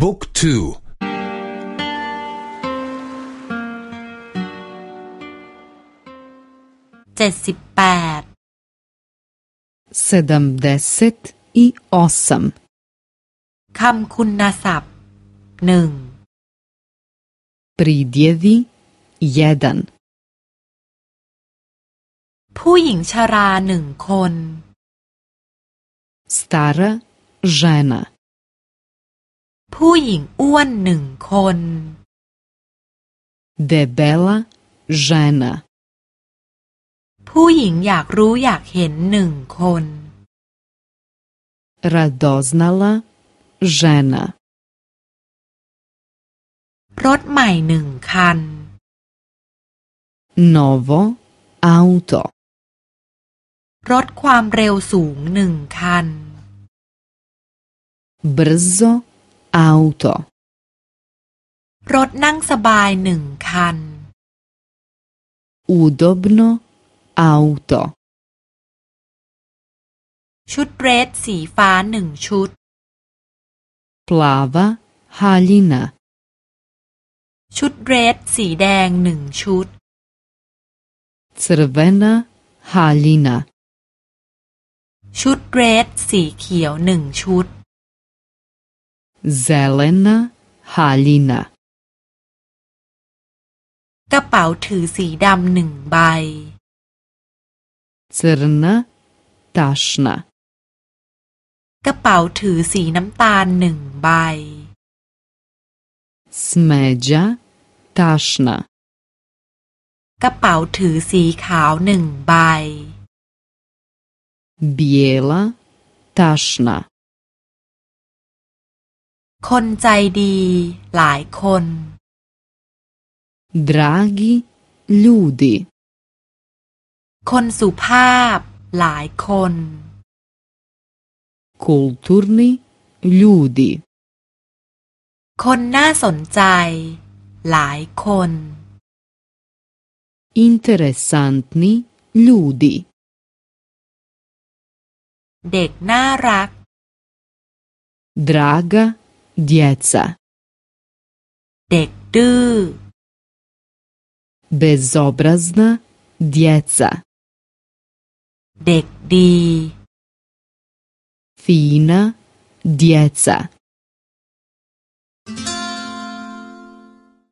บุ๊กทูเจ็ดสิบแปด sedamdeset i osam คำคุณศัพท์หนึ่ง pridjevi jedan ผู้หญิงชราหนึ่งคน stara žena ผู้หญิงอ้วนหนึ่งคน debela žena ผู้หญิงอยากรู้อยากเห็นหนึ่งคน radoznala žena รถใหม่หนึ่งคัน novo auto รถความเร็วสูงหนึ่งคัน brzo auto รถนั่งสบายหนึ่งคัน udobno auto ชุดเรสสีฟ้าหนึ่งชุด plava haljina ชุดเรสสีแดงหนึ่งชุด crvena haljina ชุดเรสสีเขียวหนึ่งชุด zelena haljina กระเป๋าถือสีดำหนึ่งใบ crna tašna กระเป๋าถือสีน้ำตาลหนึ่งใบ smeđa tašna กระเป๋าถือสีขาวหนึ่งใบ bijela tašna คนใจดีหลายคน dragi ljudi คนสุภาพหลายคน kulturni ljudi คนน่าสนใจหลายคน interesantni ljudi เด็กน่ารัก draga Djeca. Dek dư. Bezobrazna djeca. Dek di. Fina djeca.